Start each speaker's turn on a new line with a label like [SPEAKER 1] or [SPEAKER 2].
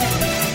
[SPEAKER 1] you.